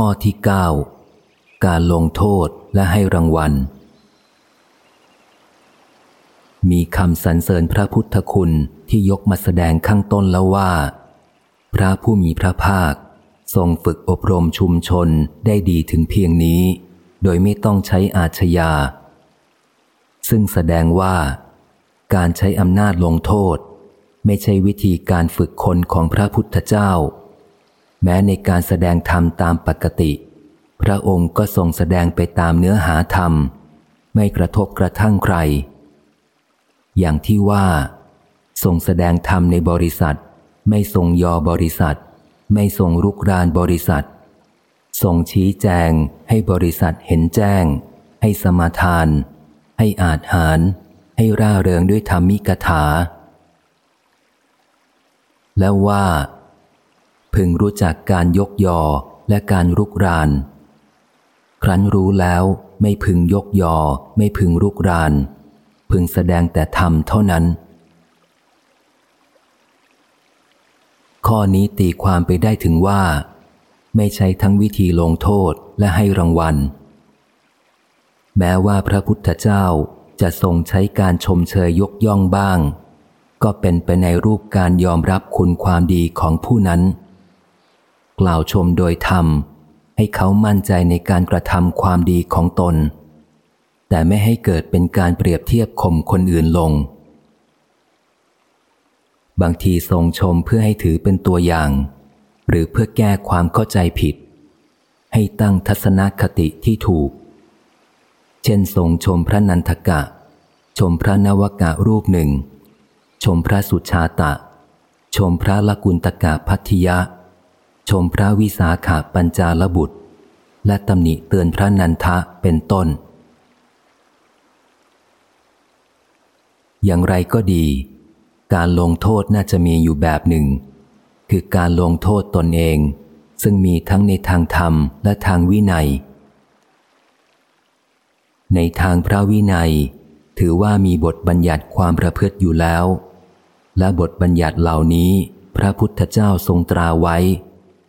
ข้อที่เก้าการลงโทษและให้รางวัล มีคำสรรเสริญพระพุทธคุณที่ยกมาแสดงข้างต้นแล้วว่า พระผู้มีพระภาค ทรงฝึกอบรมชุมชนได้ดีถึงเพียงนี้ โดยไม่ต้องใช้อาชญา ซึ่งแสดงว่า การใช้อำนาจลงโทษ ไม่ใช่วิธีการฝึกคนของพระพุทธเจ้า แม้ในการแสดงธรรมตามปกติ พระองค์ก็ทรงแสดงไปตามเนื้อหาธรรม ไม่กระทบกระทั่งใคร อย่างที่ว่าทรงแสดงธรรมในบริษัท ไม่ทรงยอบริษัท ไม่ทรงรุกรานบริษัททรงชี้แจงให้บริษัทเห็นแจ้ง ให้สมาทาน ให้อาจหาร ให้ร่าเริงด้วยธรรมิกถา แล้วว่า พึงรู้จักการยกยอและการรุกราน ครั้นรู้แล้วไม่พึงยกยอไม่พึงรุกราน พึงแสดงแต่ธรรมเท่านั้น ข้อนี้ตีความไปได้ถึงว่า ไม่ใช่ทั้งวิธีลงโทษและให้รางวัล แม้ว่าพระพุทธเจ้าจะทรงใช้การชมเชยยกย่องบ้าง ก็เป็นไปในรูปการยอมรับคุณความดีของผู้นั้น กล่าวชมโดยธรรม ให้เขามั่นใจในการกระทำความดีของตน แต่ไม่ให้เกิดเป็นการเปรียบเทียบข่มคนอื่นลง บางทีทรงชมเพื่อให้ถือเป็นตัวอย่าง หรือเพื่อแก้ความเข้าใจผิด ให้ตั้งทัศนคติที่ถูก เช่นทรงชมพระนันทกะ ชมพระนวกะรูปหนึ่ง ชมพระสุชาตะ ชมพระละกุณตกะพัทยะ ชมพระวิสาขาปัญจาลบุตร และตำหนิเตือนพระนันทะเป็นต้น อย่างไรก็ดี การลงโทษน่าจะมีอยู่แบบหนึ่ง คือการลงโทษตนเอง ซึ่งมีทั้งในทางธรรมและทางวินัย ในทางพระวินัย ถือว่ามีบทบัญญัติความประพฤติอยู่แล้ว และบทบัญญัติเหล่านี้พระพุทธเจ้าทรงตราไว้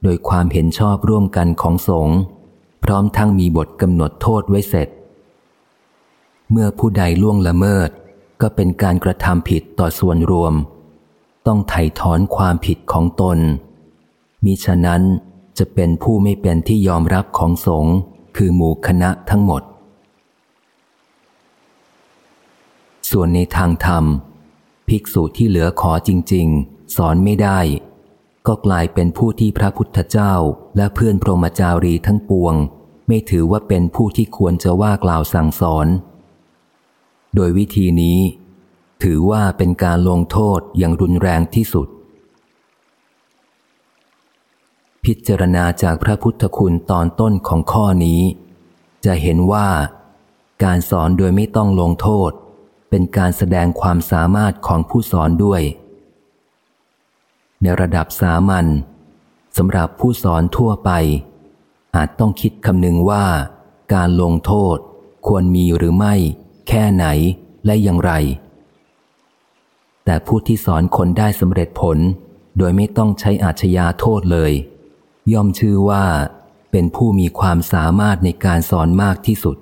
โดยความเห็นชอบร่วมกันของสงฆ์พร้อมทั้งมีบทกำหนดโทษไว้เสร็จ เมื่อผู้ใดล่วงละเมิด ก็เป็นการกระทำผิดต่อส่วนรวม ต้องไถ่ถอนความผิดของตน มิฉะนั้นจะเป็นผู้ไม่เป็นที่ยอมรับของสงฆ์คือหมู่คณะทั้งหมด ส่วนในทางธรรม ภิกษุที่เหลือขอจริง ๆ สอนไม่ได้ ก็กลายเป็นผู้ที่พระพุทธเจ้าและเพื่อนพรหมจารีทั้งปวง ไม่ถือว่าเป็นผู้ที่ควรจะว่ากล่าวสั่งสอน โดยวิธีนี้ ถือว่าเป็นการลงโทษอย่างรุนแรงที่สุด พิจารณาจากพระพุทธคุณตอนต้นของข้อนี้ จะเห็นว่า การสอนโดยไม่ต้องลงโทษ เป็นการแสดงความสามารถของผู้สอนด้วย ในระดับสามัญสำหรับผู้สอนทั่วไป อาจต้องคิดคำนึงว่า การลงโทษควรมีหรือไม่ แค่ไหนและอย่างไร แต่ผู้ที่สอนคนได้สำเร็จผล โดยไม่ต้องใช้อาชญาโทษเลย ย่อมชื่อว่า เป็นผู้มีความสามารถในการสอนมากที่สุด